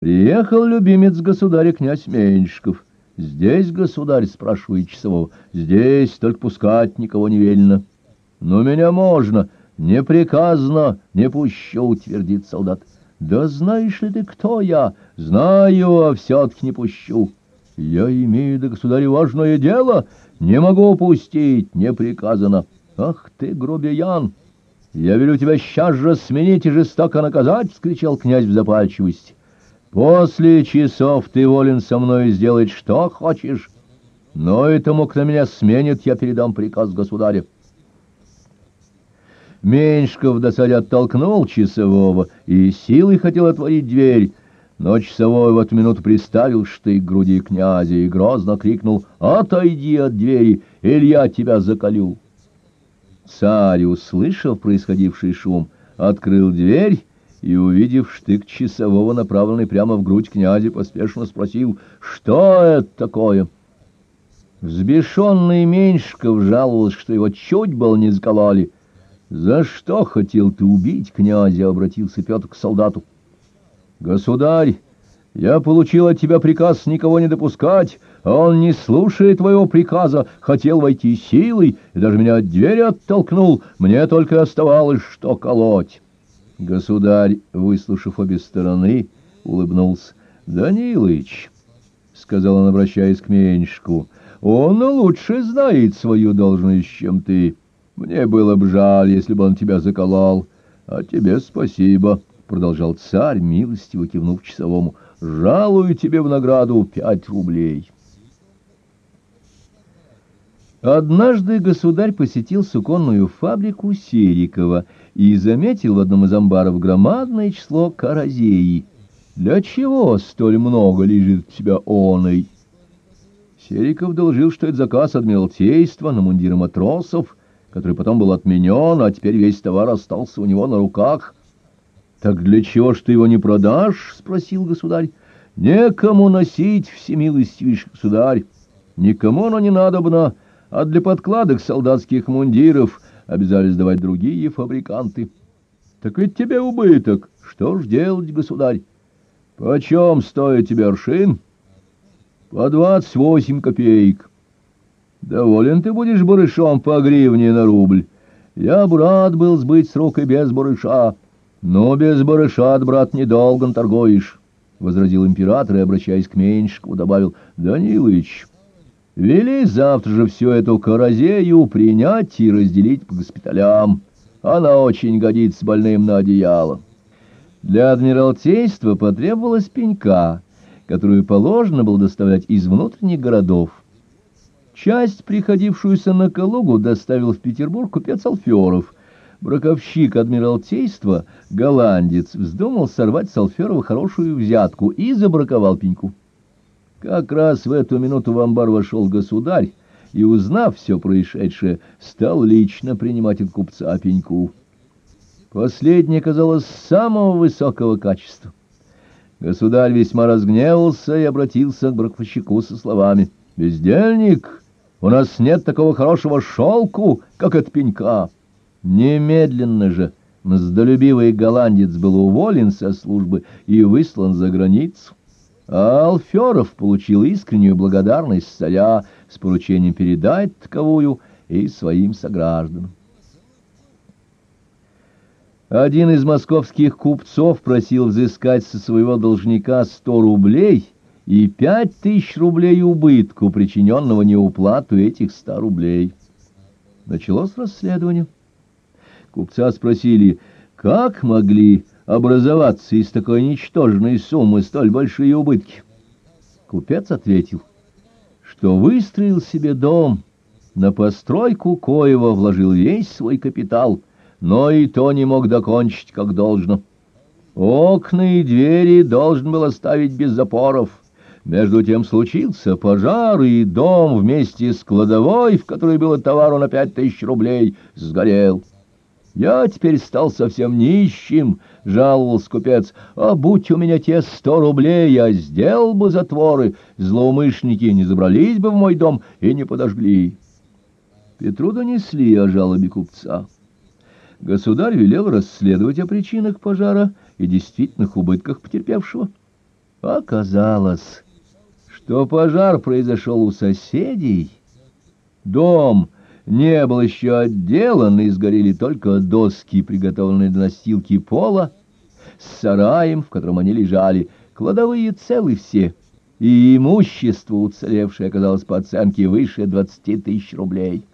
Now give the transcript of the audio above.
Приехал любимец государя князь Меньшиков. Здесь, государь, спрашивает часового, здесь только пускать никого не велено. Но меня можно, не приказано, не пущу, твердит солдат. Да знаешь ли ты, кто я? Знаю, а все-таки не пущу. Я имею до государя важное дело, не могу пустить, не приказано. Ах ты, грубиян! Я велю тебя сейчас же сменить и жестоко наказать, — вскричал князь в запальчивости. После часов ты волен со мной сделать что хочешь, но этому, кто меня сменит, я передам приказ государя. Меньшков в досаде оттолкнул часового и силой хотел отворить дверь, но часовой в эту минуту приставил штык к груди князя и грозно крикнул «Отойди от двери, или я тебя заколю!» Царь, услышав происходивший шум, открыл дверь и, увидев штык часового, направленный прямо в грудь князя, поспешно спросил, что это такое? Взбешенный Меньшиков жаловался, что его чуть было не закололи. «За что хотел ты убить князя?» — обратился Петр к солдату. «Государь, я получил от тебя приказ никого не допускать, а он, не слушая твоего приказа, хотел войти силой и даже меня от двери оттолкнул. Мне только оставалось, что колоть». Государь, выслушав обе стороны, улыбнулся. — Данилыч, — сказал он, обращаясь к Меньшку, — он лучше знает свою должность, чем ты. Мне было бы жаль, если бы он тебя заколол. А тебе спасибо, — продолжал царь, милостиво кивнув часовому. — Жалую тебе в награду пять рублей. Однажды государь посетил суконную фабрику Серикова и заметил в одном из амбаров громадное число каразеи. Для чего столь много лежит в себя оной? Сериков доложил, что это заказ адмиралтейства на мундиры матросов, который потом был отменен, а теперь весь товар остался у него на руках. — Так для чего ж ты его не продашь? — спросил государь. — Некому носить, всемилостивейший государь. Никому оно не надобно а для подкладок солдатских мундиров обязались давать другие фабриканты. Так ведь тебе убыток. Что ж делать, государь? Почем стоит тебе аршин? По двадцать восемь копеек. Доволен ты будешь барышом по гривне на рубль. Я б рад был сбыть с рук и без барыша. Но без барыша, брат, недолго торгуешь, — возразил император и, обращаясь к Меньшикову, добавил, — Данилыч, Вели завтра же всю эту каразею принять и разделить по госпиталям. Она очень годится больным на одеяло. Для адмиралтейства потребовалась пенька, которую положено было доставлять из внутренних городов. Часть, приходившуюся на Калугу, доставил в Петербург купец Алферов. Браковщик адмиралтейства, голландец, вздумал сорвать с Алферова хорошую взятку и забраковал пеньку. Как раз в эту минуту в амбар вошел государь и, узнав все происшедшее, стал лично принимать от купца пеньку. Последний оказалось самого высокого качества. Государь весьма разгневался и обратился к браковщику со словами «Бездельник, у нас нет такого хорошего шелку, как от пенька». Немедленно же мздолюбивый голландец был уволен со службы и выслан за границу. А Алферов получил искреннюю благодарность царя с поручением передать таковую и своим согражданам. Один из московских купцов просил взыскать со своего должника сто рублей и пять тысяч рублей убытку, причиненного неуплату этих ста рублей. Началось расследование. Купца спросили, как могли образоваться из такой ничтожной суммы столь большие убытки? Купец ответил, что выстроил себе дом, на постройку коего вложил весь свой капитал, но и то не мог докончить как должно. Окна и двери должен был оставить без запоров. Между тем случился пожар, и дом вместе с кладовой, в которой было товару на пять тысяч рублей, сгорел. Я теперь стал совсем нищим, — жаловался купец. А будь у меня те сто рублей, я сделал бы затворы, злоумышленники не забрались бы в мой дом и не подожгли. Петру донесли о жалобе купца. Государь велел расследовать о причинах пожара и действительных убытках потерпевшего. Оказалось, что пожар произошел у соседей. Дом не был еще отделан, и сгорели только доски, приготовленные для настилки пола, с сараем, в котором они лежали, кладовые целы все, и имущество уцелевшее оказалось по оценке выше двадцати тысяч рублей.